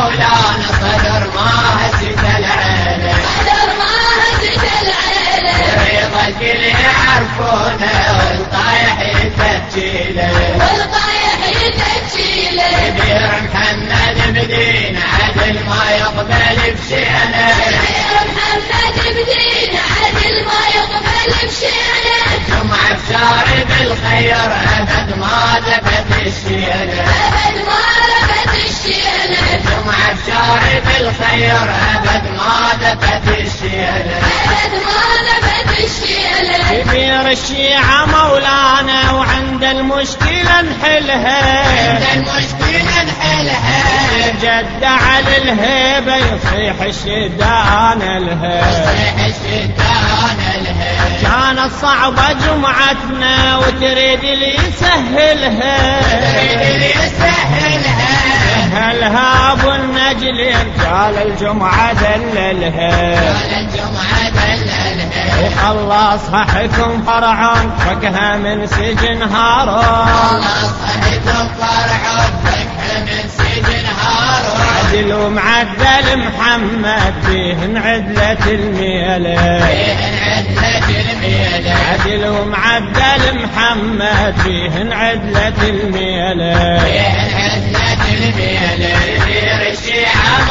مولانا صدر ما هزت العيلة. صدر ما هزت العيلة. رضا الكل يعرفونه والطايح يتجيله والطايح يتجيله كبير محمد بدين عدل ما يقبل بشيله كبير محمد بدين عدل ما يقبل بشيله جمعة بشارب الخير أبد ما ثبت الشيله بشارب الخير أبد ما ثبت الشيله أبد ما ربت الشيله كبير الشيعة مولانا وعند المشكلة نحلها عند المشكلة نحلها جد على الهيبة يصيح الشدان الهيبة صيح الشتان الهي كانت صعبة جمعتنا وتريد اللي يسهلها تريد اللي يسهلها هلها ابو النجل رجال الجمعة دللها. قال الجمعة دللها. وخلصها حكم فرعون فكها من سجن هارون. الله صحيتم فرح فكه من سجن هارون. عدل ومعدل محمد فيهن عدلة الميلة فيهن عدلة الميلة عدل ومعدل محمد فيهن عدلة الميلة فيهن عدلة الميلة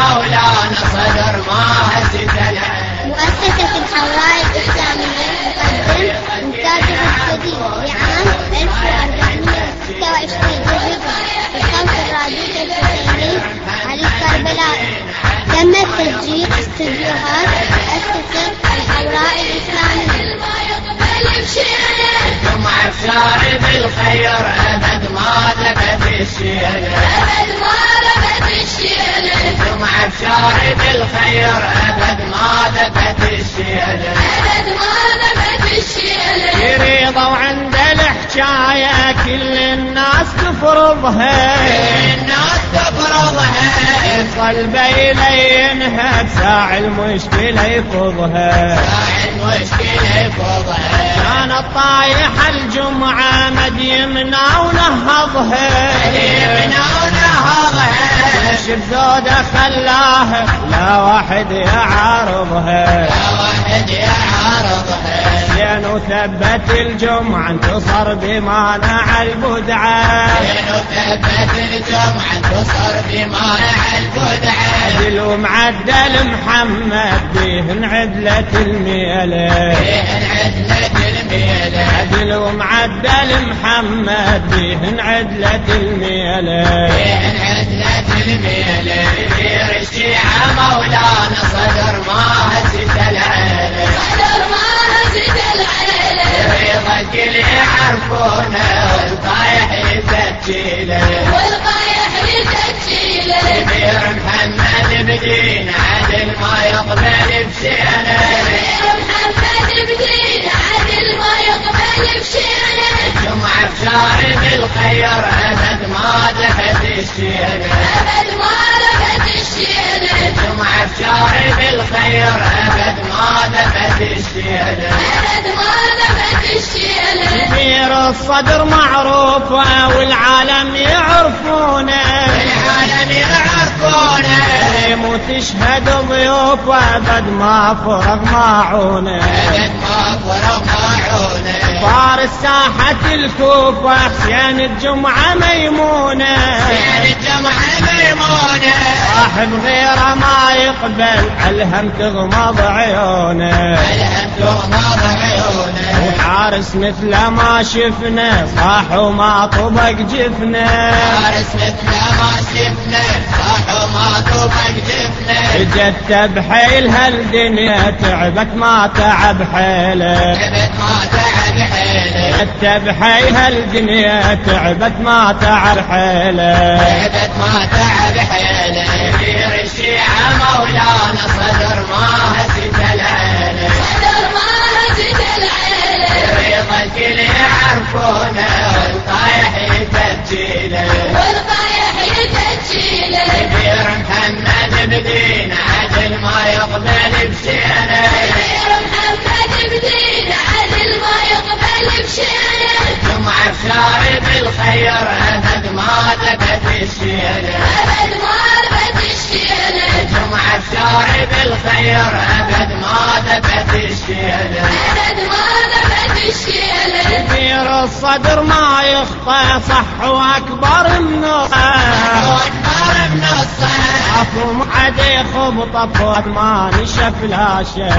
مولانا صدر ما هزت العين مؤسسة الحوراء الإسلامية تقدم إنتاج الاستوديو لعام 1426 تجربة الصوت الراديو الحسيني علي الكربلائي تم التسجيل استديوهات مؤسسة الحوراء الإسلامية. جمعة بشارب الخير أبد ما ثبت الشيله بشارب الخير أبد ما ثبت الشيله أبد ما ربت الشيله يريضوا عند الحكاية كل الناس تفرضها الناس تفرضها صلبة يلينها بساع المشكلة يفضها. ساعي المشكلة يفضها. كانت طايحة الجمعة مديمنا ونهضها. يبنى ونهضها. شبزودة خلاها لا واحد يعارضها. لا واحد يعارضها. زين وثبت الجمعة انتصر بمانع البدعة. لأنه ثبت الجمعة انتصر بمانع البدعة. عدل ومعدل محمد بهن عدلة الميلة. فيهن عدلة الميلة. عدل ومعدل محمد بهن عدلة الميلة. فيهن عدلة الميلة. بدين عدل ما يقبل كبير محمد بدين عدل ما يقبل بشيله جمعة بشارب الخير أبد ما ثبت الشيله أبد ما ربت الشيله جمعة بشارب الخير أبد ما ثبت الشيله أبد ما ربت الشيله كبير الصدر معروف والعالم يعرفونه. العالم يعرفونه. وتشهد ضيوف ابد ما فرق معونة. أبد ما فرق معونه فارس ساحة الكوفة حسين الجمعة ميمونة. يعني الجمعة ميمونة. صاحب غيره ما يقبل علهم تغمض عيونه. ألهم تغمض عيونه. وحارس مثل ما شفنا صاح وما طبق جفنه. فارس مثل ما شفنا صح وما طبق جفنا جت بحيلها الدنيا تعبت ما تعب حيله. عبد ما تعب حيله جت بحيلها الدنيا تعبت ما تعب حيلة. عبد ما تعب حيلة. يدير الشيعة مولانا صدر ما هزت العيله صدر ما هزت العيله رضا الكل يعرفونه والطايح يتجيله والطايح يتجيله كبير محمد بدين عدل ما يقبل بشيله كبير محمد بدين الخير أبد ما ثبت الشيلة أبد ما ثبت الشيلة جمعة شارب الخير كبير الصدر ما يخطى صح وأكبر من عفو عدي خبطة فوق ما نشف لا شيء.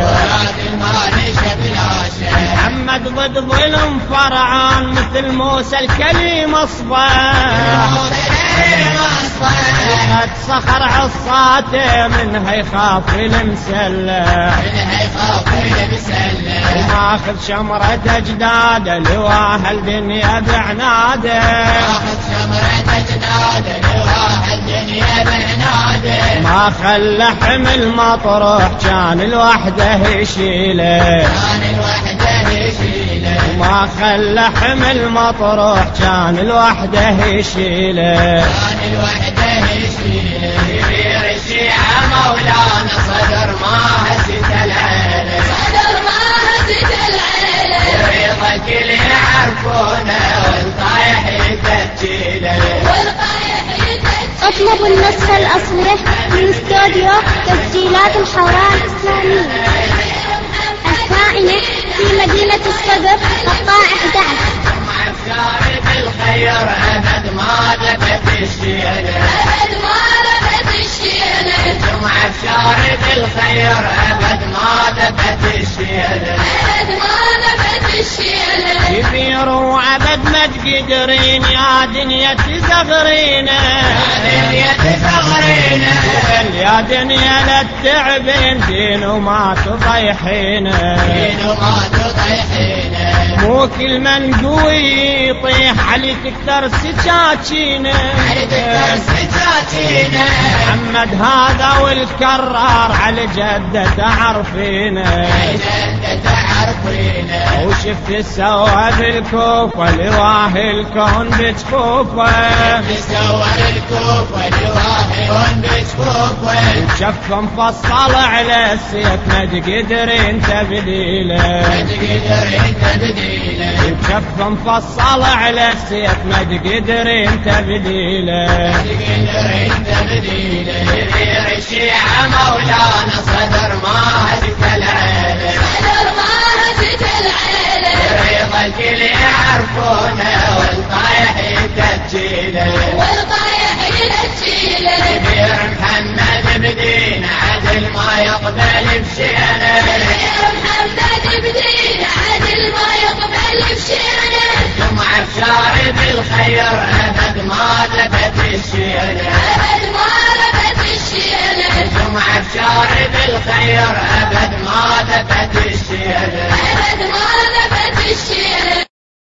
محمد ضد ظلم فرعون مثل موسى الكليم اصبح قد صخر عصاته منها يخاف المسلح وماخذ شمرة أجداد لواه الدنيا بعناده ما خلى حمل مطروح كان الوحدة يشيله ما خلى حمل مطروح كان الوحدة يشيله مولانا صدر ما هزت العيله استوديو تسجيلات الحوراء الإسلامية الكائنة في مدينة الصدر قطاع 11 مع شارب الخير أبد ما دفت الشيلة أبد ما دفت الشيلة مع شارب الخير أبد ما دفت الشيلة. أبد تقدرين يا دنيا تزغرينه دنيا تثغرينا يا دنيا لا تتعبين؟ دين وما تضيحينه دين ما تطيحينا مو كل من قوي يطيح علي تكثر سكاكينه تكثر سجاتينا محمد هذا والكرار على جدة تعرفينه جد تعرفينا وشفت سوى بالكوفة لواه الكون بجفوفه تصور الكوفة الواهي بجفوفه شف مفصل على السيف ما تقدرين تبديله. تقدر انت بديله شف مفصل على السيف ما تقدرين تبديله. تقدر انت بديله الشيعة مولانا صدر ما هزت العيله ريض الكل يعرفونه والطايح يتجيله والطايح يتجيله كبير محمد بدين عدل ما يقبل بشيله غير محمد بدين عدل ما يقبل بشيله جمعة شارب الخير أبد ما دفت الشيله ومع الشارب الخير أبد ما ثبت الشيل أبد ما